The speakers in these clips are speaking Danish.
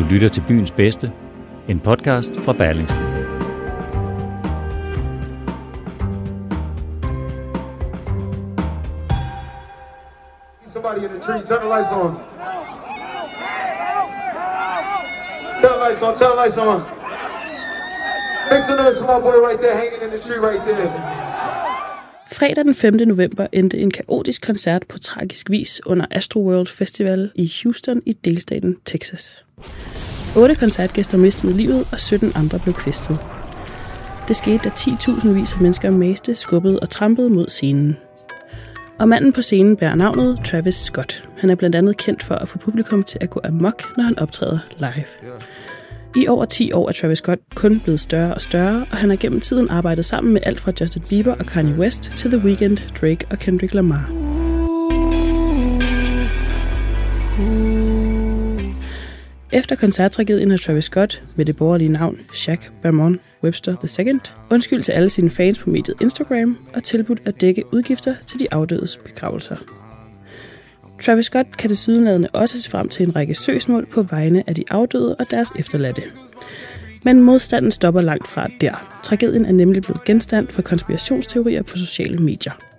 Du lytter til Byens Bedste, en podcast fra Berlingske. Somebody in the tree, turn the lights on. Turn the lights on, turn the lights on. Make some noise for my boy right there, hanging in the tree right there. Fredag den 5. november endte en kaotisk koncert på tragisk vis under Astroworld Festival i Houston i delstaten Texas. Otte koncertgæster mistede livet, og 17 andre blev kvæstet. Det skete, da 10.000 vis af mennesker maste, skubbede og trampede mod scenen. Og manden på scenen bærer navnet Travis Scott. Han er blandt andet kendt for at få publikum til at gå amok, når han optræder live. I over 10 år er Travis Scott kun blevet større og større, og han har gennem tiden arbejdet sammen med alt fra Justin Bieber og Kanye West til The Weeknd, Drake og Kendrick Lamar. Efter koncerttragedien har Travis Scott med det borgerlige navn Shaq Bermond Webster II undskyldt til alle sine fans på mediet Instagram og tilbudt at dække udgifter til de afdødes begravelser. Travis Scott kan tilsyneladende også se frem til en række søgsmål på vegne af de afdøde og deres efterladte. Men modstanden stopper langt fra der. Tragedien er nemlig blevet genstand for konspirationsteorier på sociale medier.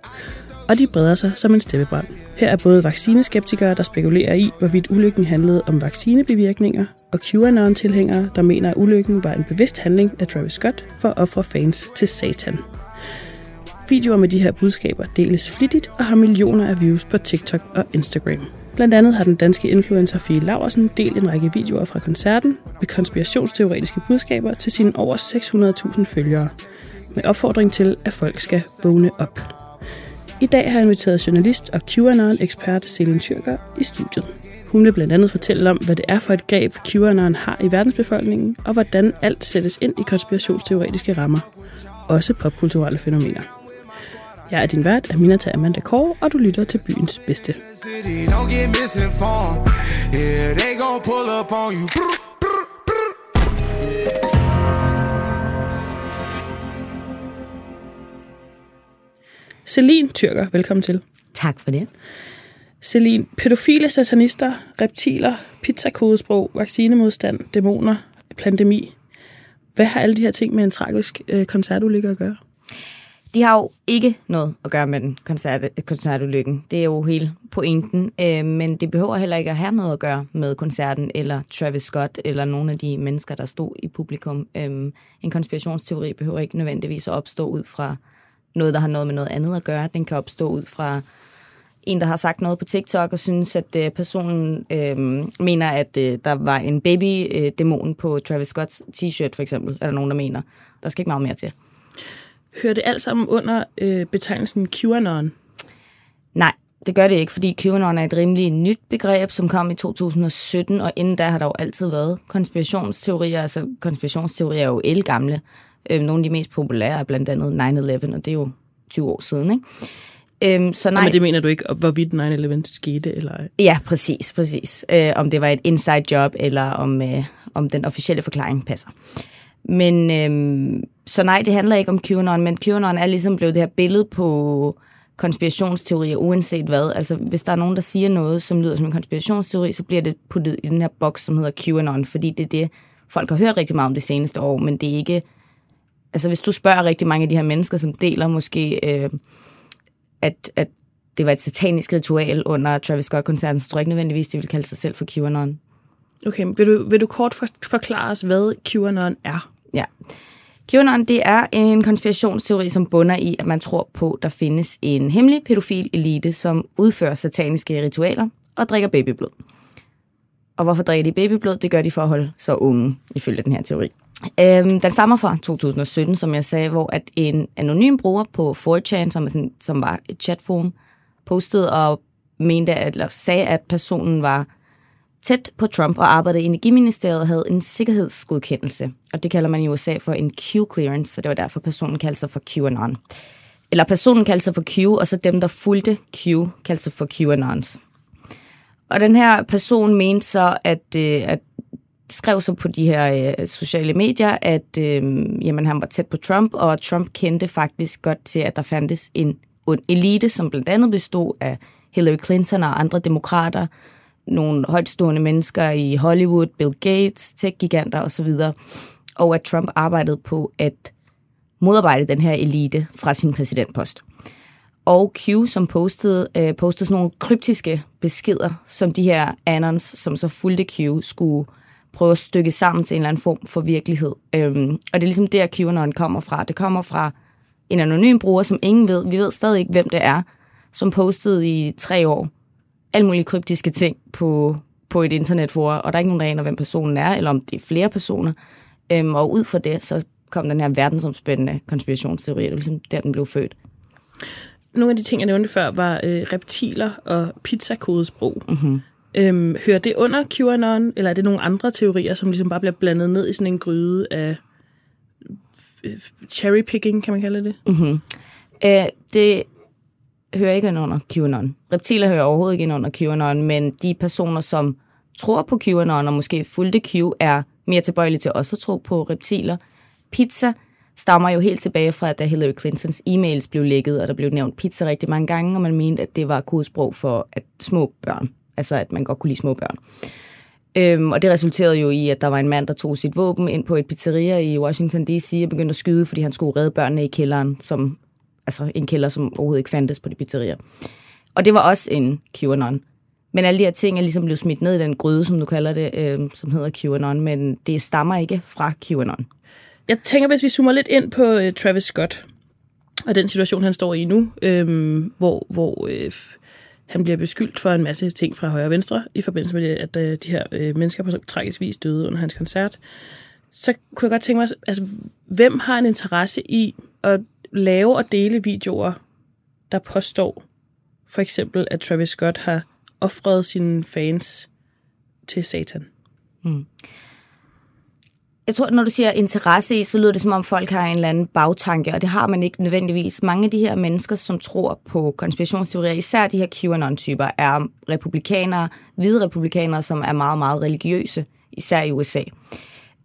Og de breder sig som en steppebrand. Her er både vaccineskeptikere, der spekulerer i, hvorvidt ulykken handlede om vaccinebivirkninger, og QAnon-tilhængere, der mener, at ulykken var en bevidst handling af Travis Scott for at ofre fans til satan. Videoer med de her budskaber deles flittigt og har millioner af views på TikTok og Instagram. Blandt andet har den danske influencer Fie Laversen delt en række videoer fra koncerten med konspirationsteoretiske budskaber til sine over 600.000 følgere, med opfordring til, at folk skal vågne op. I dag har jeg inviteret journalist og QAnon-ekspert Selin Tyrker i studiet. Hun vil blandt andet fortælle om, hvad det er for et greb QAnon har i verdensbefolkningen, og hvordan alt sættes ind i konspirationsteoretiske rammer. Også popkulturelle fænomener. Jeg er din vært, Aminata Amanda Kåre, og du lytter til byens bedste. Yeah, they gon' pull up on you. Brr, brr, brr. Celine Tyrker, velkommen til. Tak for det. Celine, pædofile satanister, reptiler, pizzakodesprog, vaccinemodstand, dæmoner, pandemi. Hvad har alle de her ting med en tragisk øh, koncertulykke at gøre? De har jo ikke noget at gøre med den koncert, koncertulykken. Det er jo hele pointen. Øh, men det behøver heller ikke at have noget at gøre med koncerten, eller Travis Scott, eller nogle af de mennesker, der stod i publikum. Øh, en konspirationsteori behøver ikke nødvendigvis at opstå ud fra noget, der har noget med noget andet at gøre. Den kan opstå ud fra en, der har sagt noget på TikTok og synes, at øh, personen øh, mener, at øh, der var en baby-dæmon på Travis Scotts t-shirt, for eksempel. Er der nogen, der mener. Der skal ikke meget mere til. Hører det alt sammen under øh, betegnelsen QAnon? Nej, det gør det ikke, fordi QAnon er et rimelig nyt begreb, som kom i 2017, og inden da har der jo altid været konspirationsteorier. Altså konspirationsteorier er jo elgamle. Øh, nogle af de mest populære er blandt andet 9-11, og det er jo 20 år siden, ikke? Øhm, så nej, Men det mener du ikke, hvorvidt 9-11 skete? Eller? Ja, præcis, præcis. Øh, om det var et inside job, eller om, øh, om den officielle forklaring passer. Men øh, så nej, det handler ikke om QAnon, men QAnon er ligesom blevet det her billede på konspirationsteorier, uanset hvad. Altså, hvis der er nogen, der siger noget, som lyder som en konspirationsteori, så bliver det puttet i den her boks, som hedder QAnon, fordi det er det, folk har hørt rigtig meget om det seneste år, men det er ikke... Altså, hvis du spørger rigtig mange af de her mennesker, som deler måske, øh, at, at det var et satanisk ritual under Travis Scott-koncerten, så tror jeg ikke nødvendigvis, de vil kalde sig selv for QAnon. Okay, vil du, vil du kort for, forklare os, hvad QAnon er? Ja. QAnon, det er en konspirationsteori, som bunder i, at man tror på, der findes en hemmelig pædofil elite, som udfører sataniske ritualer og drikker babyblod. Og hvorfor drikker de babyblod? Det gør de for at holde så unge, ifølge den her teori. Øhm, den stammer fra 2017, som jeg sagde, hvor at en anonym bruger på 4chan, som, er sådan, som var et chatforum, postede og mente, at, eller sagde, at personen var tæt på Trump og arbejdede i Energiministeriet og havde en sikkerhedsgodkendelse. Og det kalder man i USA for en Q-clearance, så det var derfor personen kaldte sig for QAnon. Eller personen kaldte sig for Q, og så dem, der fulgte Q, kaldte sig for QAnons. Og den her person mente så, at, øh, at skrev så på de her øh, sociale medier, at øh, jamen, han var tæt på Trump, og Trump kendte faktisk godt til, at der fandtes en, ond elite, som blandt andet bestod af Hillary Clinton og andre demokrater, nogle højtstående mennesker i Hollywood, Bill Gates, tech-giganter osv., og at Trump arbejdede på at modarbejde den her elite fra sin præsidentpost. Og Q, som postede, øh, postede sådan nogle kryptiske beskeder, som de her anons, som så fulgte Q, skulle prøve at stykke sammen til en eller anden form for virkelighed. Øhm, og det er ligesom der, QAnon kommer fra. Det kommer fra en anonym bruger, som ingen ved. Vi ved stadig ikke, hvem det er, som postede i tre år alle mulige kryptiske ting på, på et internetforum, og der er ikke nogen, der aner, hvem personen er, eller om det er flere personer. Øhm, og ud fra det, så kom den her verdensomspændende konspirationsteori, det var ligesom der, den blev født. Nogle af de ting, jeg nævnte før, var øh, reptiler og pizzakodesprog. Mm-hmm. Øhm, hører det under QAnon, eller er det nogle andre teorier, som ligesom bare bliver blandet ned i sådan en gryde af øh, cherrypicking, kan man kalde det? Mm-hmm. Øh, det hører ikke ind under QAnon. Reptiler hører overhovedet ikke ind under QAnon, men de personer, som tror på QAnon og måske fulgte Q, er mere tilbøjelige til også at tro på reptiler. Pizza stammer jo helt tilbage fra, da Hillary Clintons e-mails blev lækket, og der blev nævnt pizza rigtig mange gange, og man mente, at det var kodesprog for at små børn. Altså, at man godt kunne lide små børn. Øhm, og det resulterede jo i, at der var en mand, der tog sit våben ind på et pizzeria i Washington D.C. og begyndte at skyde, fordi han skulle redde børnene i kælderen, som, altså en kælder, som overhovedet ikke fandtes på det pizzeria. Og det var også en QAnon. Men alle de her ting er ligesom blevet smidt ned i den gryde, som du kalder det, øh, som hedder QAnon, men det stammer ikke fra QAnon. Jeg tænker, hvis vi zoomer lidt ind på øh, Travis Scott, og den situation, han står i nu, øh, hvor, hvor øh, han bliver beskyldt for en masse ting fra højre og venstre, i forbindelse med, at øh, de her øh, mennesker på tragisk vis døde under hans koncert, så kunne jeg godt tænke mig, altså, hvem har en interesse i at lave og dele videoer, der påstår for eksempel, at Travis Scott har offret sine fans til satan? Mm. Jeg tror, når du siger interesse i, så lyder det som om folk har en eller anden bagtanke, og det har man ikke nødvendigvis. Mange af de her mennesker, som tror på konspirationsteorier, især de her QAnon-typer, er republikanere, hvide republikanere, som er meget, meget religiøse, især i USA.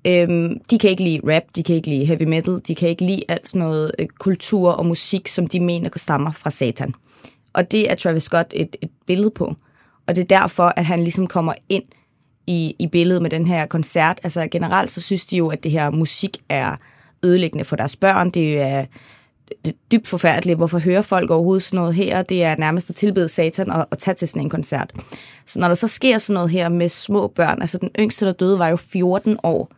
Øhm, de kan ikke lide rap, de kan ikke lide heavy metal, de kan ikke lide alt sådan noget øh, kultur og musik, som de mener stammer fra satan. Og det er Travis Scott et, et billede på. Og det er derfor, at han ligesom kommer ind i, i billedet med den her koncert. Altså generelt så synes de jo, at det her musik er ødelæggende for deres børn. Det er det er dybt forfærdeligt. Hvorfor hører folk overhovedet sådan noget her? Det er nærmest at tilbede satan og, og tage til sådan en koncert. Så når der så sker sådan noget her med små børn, altså den yngste, der døde, var jo 14 år.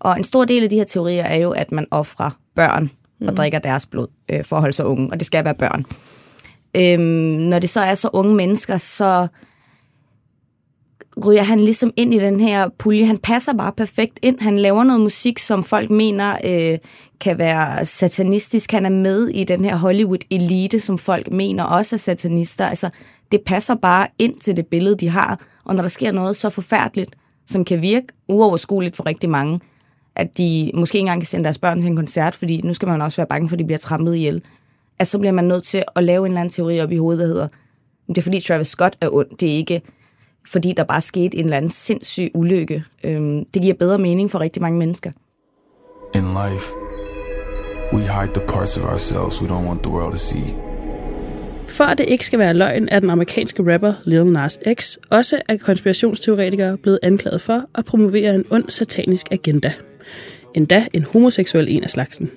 Og en stor del af de her teorier er jo, at man offrer børn og mm. drikker deres blod øh, for at holde sig unge, og det skal være børn. Øhm, når det så er så unge mennesker, så ryger han ligesom ind i den her pulje. Han passer bare perfekt ind. Han laver noget musik, som folk mener øh, kan være satanistisk. Han er med i den her Hollywood-elite, som folk mener også er satanister. Altså, det passer bare ind til det billede, de har. Og når der sker noget så forfærdeligt, som kan virke uoverskueligt for rigtig mange, at de måske ikke engang kan sende deres børn til en koncert, fordi nu skal man også være bange for, at de bliver trampet ihjel. At så bliver man nødt til at lave en eller anden teori op i hovedet, der hedder, det er fordi Travis Scott er ond, det er ikke fordi der bare skete en eller anden sindssyg ulykke. Øhm, det giver bedre mening for rigtig mange mennesker. In life, we hide the parts of ourselves we don't want the world to see. For at det ikke skal være løgn, er den amerikanske rapper Lil Nas X også af konspirationsteoretikere blevet anklaget for at promovere en ond satanisk agenda. Endda en homoseksuel en af slagsen.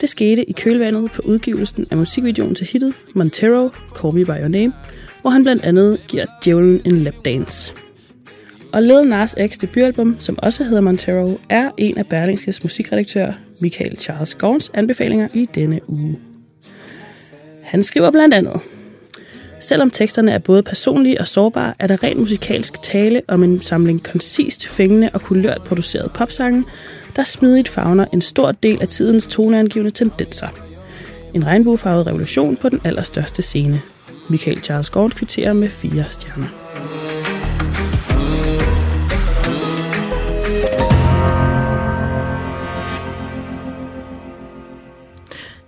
Det skete i kølvandet på udgivelsen af musikvideoen til hittet Montero, Call Me By Your Name, hvor han blandt andet giver djævlen en lapdance. Og Lil Nas X debutalbum, som også hedder Montero, er en af Berlingskes musikredaktør Michael Charles Gowns anbefalinger i denne uge. Han skriver blandt andet, Selvom teksterne er både personlige og sårbare, er der rent musikalsk tale om en samling koncist, fængende og kulørt produceret popsange, der smidigt fagner en stor del af tidens toneangivende tendenser. En regnbuefarvet revolution på den allerstørste scene. Michael Charles Gord kvitterer med fire stjerner.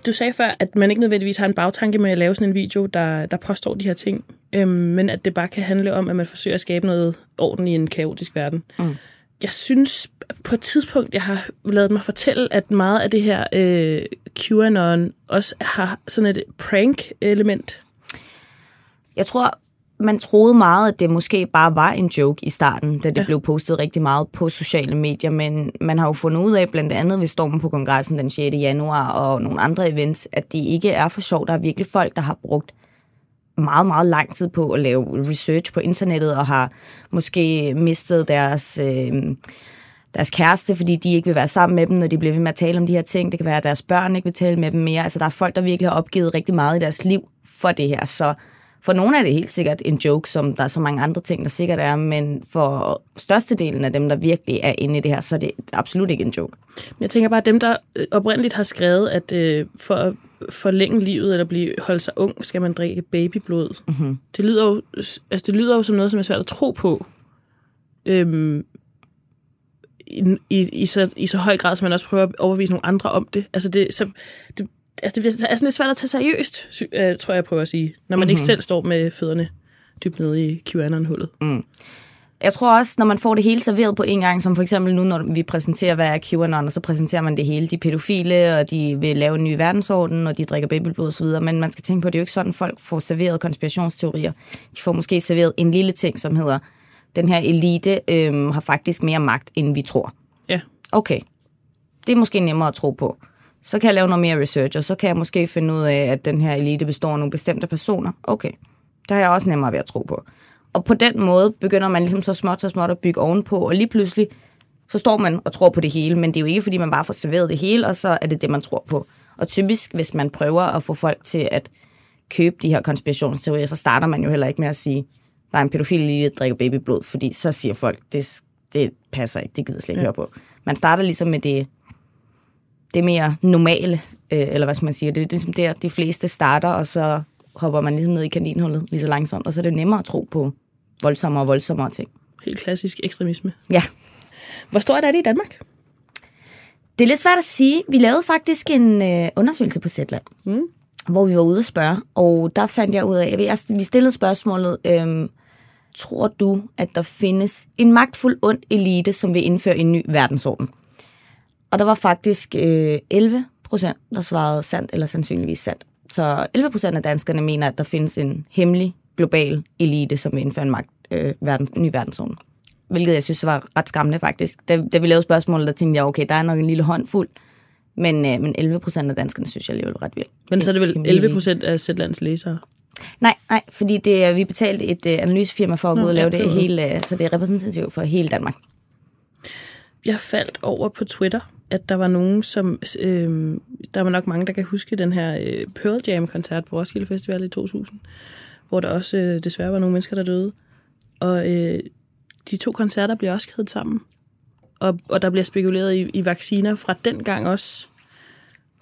Du sagde før, at man ikke nødvendigvis har en bagtanke med at lave sådan en video, der, der påstår de her ting, øhm, men at det bare kan handle om, at man forsøger at skabe noget orden i en kaotisk verden. Mm. Jeg synes på et tidspunkt, jeg har lavet mig fortælle, at meget af det her øh, QAnon også har sådan et prank-element. Jeg tror, man troede meget, at det måske bare var en joke i starten, da det ja. blev postet rigtig meget på sociale medier, men man har jo fundet ud af, blandt andet ved Stormen på kongressen den 6. januar og nogle andre events, at det ikke er for sjovt. Der er virkelig folk, der har brugt meget, meget lang tid på at lave research på internettet og har måske mistet deres... Øh, deres kæreste, fordi de ikke vil være sammen med dem, når de bliver ved med at tale om de her ting. Det kan være, at deres børn ikke vil tale med dem mere. Altså, der er folk, der virkelig har opgivet rigtig meget i deres liv for det her. Så for nogle er det helt sikkert en joke, som der er så mange andre ting, der sikkert er, men for størstedelen af dem, der virkelig er inde i det her, så er det absolut ikke en joke. Men jeg tænker bare, at dem, der øh, oprindeligt har skrevet, at øh, for at forlænge livet eller blive holde sig ung, skal man drikke babyblod. Mm-hmm. Det, lyder jo, altså det lyder jo som noget, som er svært at tro på. Øhm, i, i, i, så, i så høj grad, som man også prøver at overbevise nogle andre om det. Altså det, så, det, altså det er sådan lidt svært at tage seriøst, øh, tror jeg, jeg prøver at sige, når man mm-hmm. ikke selv står med fødderne dybt nede i QAnon-hullet. Mm. Jeg tror også, når man får det hele serveret på en gang, som for eksempel nu, når vi præsenterer, hvad er QAnon, og så præsenterer man det hele. De pædofile, og de vil lave en ny verdensorden, og de drikker babelblod osv., men man skal tænke på, at det er jo ikke sådan, folk får serveret konspirationsteorier. De får måske serveret en lille ting, som hedder, den her elite øhm, har faktisk mere magt, end vi tror. Ja. Okay. Det er måske nemmere at tro på. Så kan jeg lave noget mere research, og så kan jeg måske finde ud af, at den her elite består af nogle bestemte personer. Okay, der har jeg også nemmere ved at tro på. Og på den måde begynder man ligesom så småt og småt at bygge ovenpå, og lige pludselig så står man og tror på det hele, men det er jo ikke, fordi man bare får serveret det hele, og så er det det, man tror på. Og typisk, hvis man prøver at få folk til at købe de her konspirationsteorier, så starter man jo heller ikke med at sige, der er en pædofil elite, der drikker babyblod, fordi så siger folk, det, det passer ikke, det gider slet ikke ja. høre på. Man starter ligesom med det det mere normale, øh, eller hvad skal man sige, det er ligesom der, de fleste starter, og så hopper man ligesom ned i kaninhullet lige så langsomt, og så er det nemmere at tro på voldsommere og voldsommere ting. Helt klassisk ekstremisme. Ja. Hvor stort er det i Danmark? Det er lidt svært at sige. Vi lavede faktisk en øh, undersøgelse på Zetland, mm. hvor vi var ude at spørge, og der fandt jeg ud af, at vi stillede spørgsmålet, øh, tror du, at der findes en magtfuld ond elite, som vil indføre en ny verdensorden? Og der var faktisk øh, 11 procent, der svarede sandt eller sandsynligvis sandt. Så 11 procent af danskerne mener, at der findes en hemmelig global elite, som vil indføre en magt, øh, verden, ny verdenszone. Hvilket jeg synes var ret skræmmende faktisk. Da, da vi lavede spørgsmålet, der tænkte jeg, okay, der er nok en lille håndfuld. Men, øh, men 11 procent af danskerne synes jeg alligevel ret vildt. Men så er det vel 11 procent af Sætlands læsere? Nej, nej, fordi det, vi betalte et øh, analysefirma for at gå ud og lave det hele, øh, så det er repræsentativt for hele Danmark. Jeg faldt over på Twitter, at der var nogen, som... Øh, der var nok mange, der kan huske den her øh, Pearl Jam-koncert på Roskilde Festival i 2000, hvor der også øh, desværre var nogle mennesker, der døde. Og øh, de to koncerter bliver også kædet sammen. Og, og der bliver spekuleret i, i vacciner fra den gang også.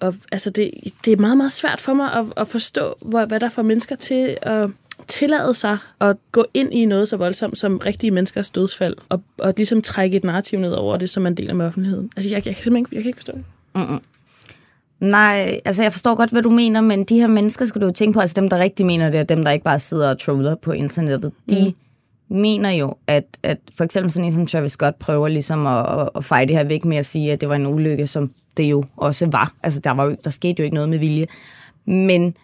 Og altså, det, det er meget, meget svært for mig at, at forstå, hvor, hvad der får mennesker til at tillade sig at gå ind i noget så voldsomt som rigtige menneskers dødsfald, og, og ligesom trække et narrativ ned over det, som man deler med offentligheden. Altså, jeg, jeg kan simpelthen ikke, jeg kan ikke forstå det. Mm-mm. Nej, altså jeg forstår godt, hvad du mener, men de her mennesker skal du jo tænke på, altså dem, der rigtig mener det, og dem, der ikke bare sidder og troller på internettet, de mm. mener jo, at, at for eksempel sådan en som Travis Scott prøver ligesom at, at, at fejre det her væk med at sige, at det var en ulykke, som det jo også var. Altså der, var jo, der skete jo ikke noget med vilje. Men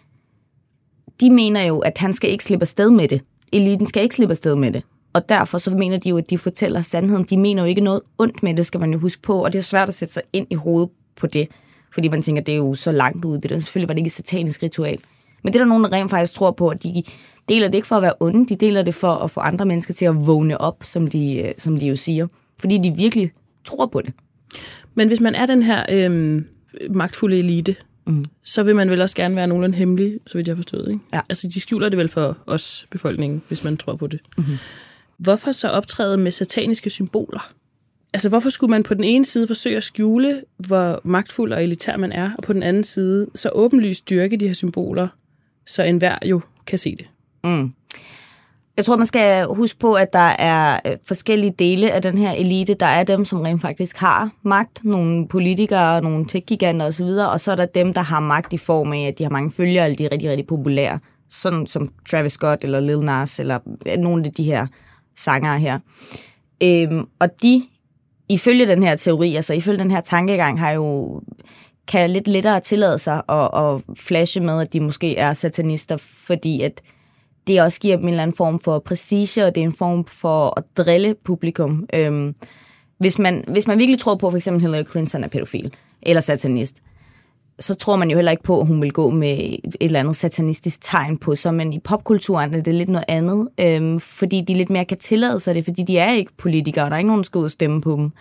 de mener jo, at han skal ikke slippe afsted med det. Eliten skal ikke slippe afsted med det. Og derfor så mener de jo, at de fortæller sandheden. De mener jo ikke noget ondt med det, skal man jo huske på. Og det er svært at sætte sig ind i hovedet på det. Fordi man tænker, det er jo så langt ude. Det der selvfølgelig var det ikke et satanisk ritual. Men det er der nogen, der rent faktisk tror på, at de deler det ikke for at være onde. De deler det for at få andre mennesker til at vågne op, som de, øh, som de jo siger. Fordi de virkelig tror på det. Men hvis man er den her øh, magtfulde elite, mm. så vil man vel også gerne være nogenlunde hemmelig, så vidt jeg har forstået. Ikke? Ja. Altså, de skjuler det vel for os, befolkningen, hvis man tror på det. Mm-hmm. Hvorfor så optræde med sataniske symboler? Altså, hvorfor skulle man på den ene side forsøge at skjule, hvor magtfuld og elitær man er, og på den anden side så åbenlyst styrke de her symboler, så enhver jo kan se det? Mm. Jeg tror, man skal huske på, at der er øh, forskellige dele af den her elite. Der er dem, som rent faktisk har magt. Nogle politikere, nogle tech-giganter osv. Og så er der dem, der har magt i form af, at de har mange følgere, eller de er rigtig, rigtig populære. Sådan som Travis Scott eller Lil Nas, eller nogle af de her sangere her. Øhm, og de, ifølge den her teori, altså ifølge den her tankegang, har jo kan lidt lettere tillade sig at, at flashe med, at de måske er satanister, fordi at det også giver dem en eller anden form for prestige, og det er en form for at drille publikum. Øhm, hvis, man, hvis man virkelig tror på, for eksempel Hillary Clinton er pædofil eller satanist, så tror man jo heller ikke på, at hun vil gå med et eller andet satanistisk tegn på sig, men i popkulturen er det lidt noget andet, øhm, fordi de lidt mere kan tillade sig det, fordi de er ikke politikere, og der er ikke nogen, der skal ud og stemme på dem.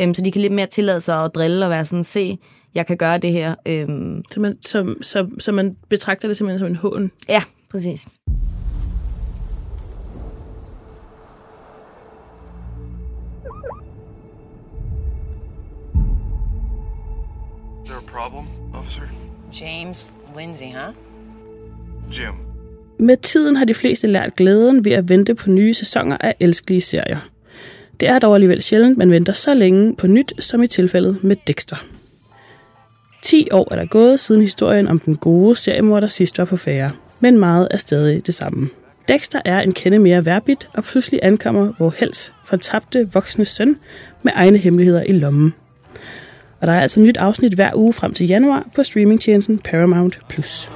Øhm, så de kan lidt mere tillade sig at drille og være sådan, se, jeg kan gøre det her. Øhm. Så, man, så, så, så man betragter det simpelthen som en hån? Ja, præcis. Problem, officer? James Lindsay, huh? Jim. Med tiden har de fleste lært glæden ved at vente på nye sæsoner af elskelige serier. Det er dog alligevel sjældent, man venter så længe på nyt, som i tilfældet med Dexter. 10 år er der gået siden historien om den gode seriemorder sidst var på færre, men meget er stadig det samme. Dexter er en kende mere værbit, og pludselig ankommer hvor helst fortabte voksne søn med egne hemmeligheder i lommen. Og der er altså nyt afsnit hver uge frem til januar på streamingtjenesten Paramount+. Plus.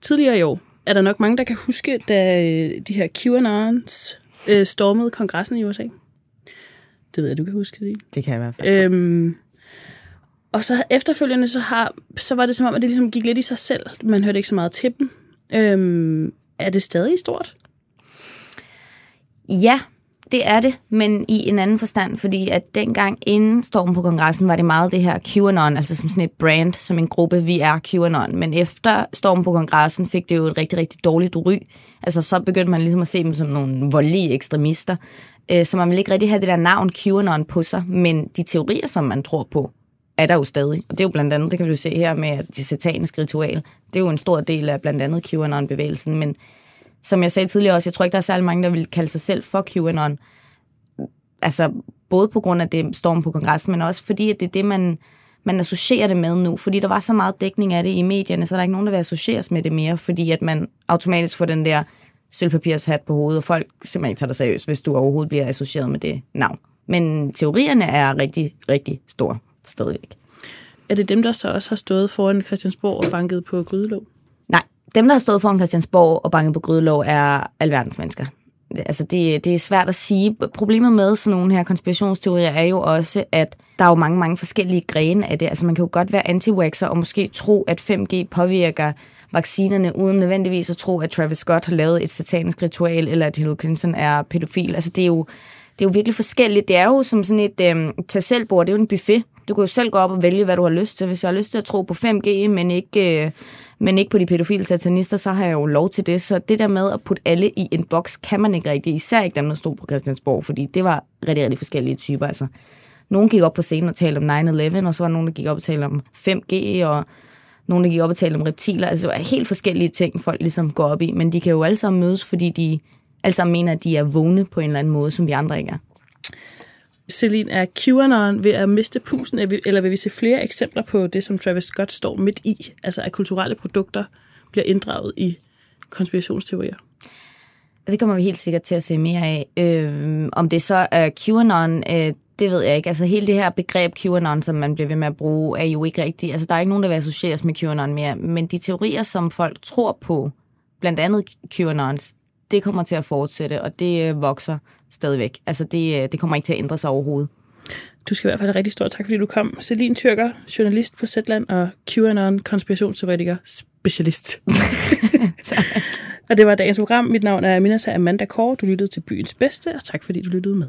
Tidligere i år er der nok mange, der kan huske, da øh, de her QAnons øh, stormede kongressen i USA. Det ved jeg, du kan huske det. Det kan jeg i hvert fald. Øhm, og så efterfølgende, så, har, så var det som om, at det ligesom gik lidt i sig selv. Man hørte ikke så meget til dem. Øhm, er det stadig stort? Ja, det er det, men i en anden forstand, fordi at dengang inden stormen på kongressen, var det meget det her QAnon, altså som sådan et brand, som en gruppe, vi er QAnon. Men efter stormen på kongressen fik det jo et rigtig, rigtig dårligt ry. Altså så begyndte man ligesom at se dem som nogle voldelige ekstremister. Øh, så man vil ikke rigtig have det der navn QAnon på sig, men de teorier, som man tror på, er der jo stadig. Og det er jo blandt andet, det kan vi jo se her med det sataniske ritual. Det er jo en stor del af blandt andet QAnon-bevægelsen, men som jeg sagde tidligere også, jeg tror ikke, der er særlig mange, der vil kalde sig selv for QAnon. Altså, både på grund af det storm på kongressen, men også fordi, at det er det, man, man associerer det med nu. Fordi der var så meget dækning af det i medierne, så er der ikke nogen, der vil associeres med det mere, fordi at man automatisk får den der sølvpapirshat på hovedet, og folk simpelthen ikke tager dig seriøst, hvis du overhovedet bliver associeret med det navn. Men teorierne er rigtig, rigtig store stadigvæk. Er det dem, der så også har stået foran Christiansborg og banket på grydelåg? Dem, der har stået foran Christiansborg og banket på grydelov, er alverdens mennesker. Altså, det, det er svært at sige. Problemet med sådan nogle her konspirationsteorier er jo også, at der er jo mange, mange forskellige grene af det. Altså, man kan jo godt være anti og måske tro, at 5G påvirker vaccinerne, uden nødvendigvis at tro, at Travis Scott har lavet et satanisk ritual, eller at Hillary Clinton er pædofil. Altså, det er jo, det er jo virkelig forskelligt. Det er jo som sådan et øh, tag det er jo en buffet. Du kan jo selv gå op og vælge, hvad du har lyst til. Hvis jeg har lyst til at tro på 5G, men ikke, øh, men ikke på de pædofile satanister, så har jeg jo lov til det. Så det der med at putte alle i en boks, kan man ikke rigtig. Især ikke dem, der stod på Christiansborg, fordi det var rigtig, rigtig forskellige typer. Altså, nogen gik op på scenen og talte om 9-11, og så var nogen, der gik op og talte om 5G, og nogen, der gik op og talte om reptiler. Altså, det var helt forskellige ting, folk ligesom går op i. Men de kan jo alle sammen mødes, fordi de alle sammen mener, at de er vågne på en eller anden måde, som vi andre ikke er. Celine, er QAnon ved at miste pusen, eller vil vi se flere eksempler på det, som Travis Scott står midt i? Altså at kulturelle produkter bliver inddraget i konspirationsteorier? Det kommer vi helt sikkert til at se mere af. Øh, om det så er QAnon, øh, det ved jeg ikke. Altså hele det her begreb QAnon, som man bliver ved med at bruge, er jo ikke rigtigt. Altså der er ikke nogen, der vil associeres med QAnon mere. Men de teorier, som folk tror på, blandt andet QAnons, det kommer til at fortsætte, og det øh, vokser stadigvæk. Altså, det, øh, det kommer ikke til at ændre sig overhovedet. Du skal i hvert fald have rigtig stor tak, fordi du kom. Celine Tyrker, journalist på Zetland og QAnon konspirationsteoretiker specialist. og det var dagens program. Mit navn er Minasa Amanda Kåre. Du lyttede til Byens Bedste, og tak fordi du lyttede med.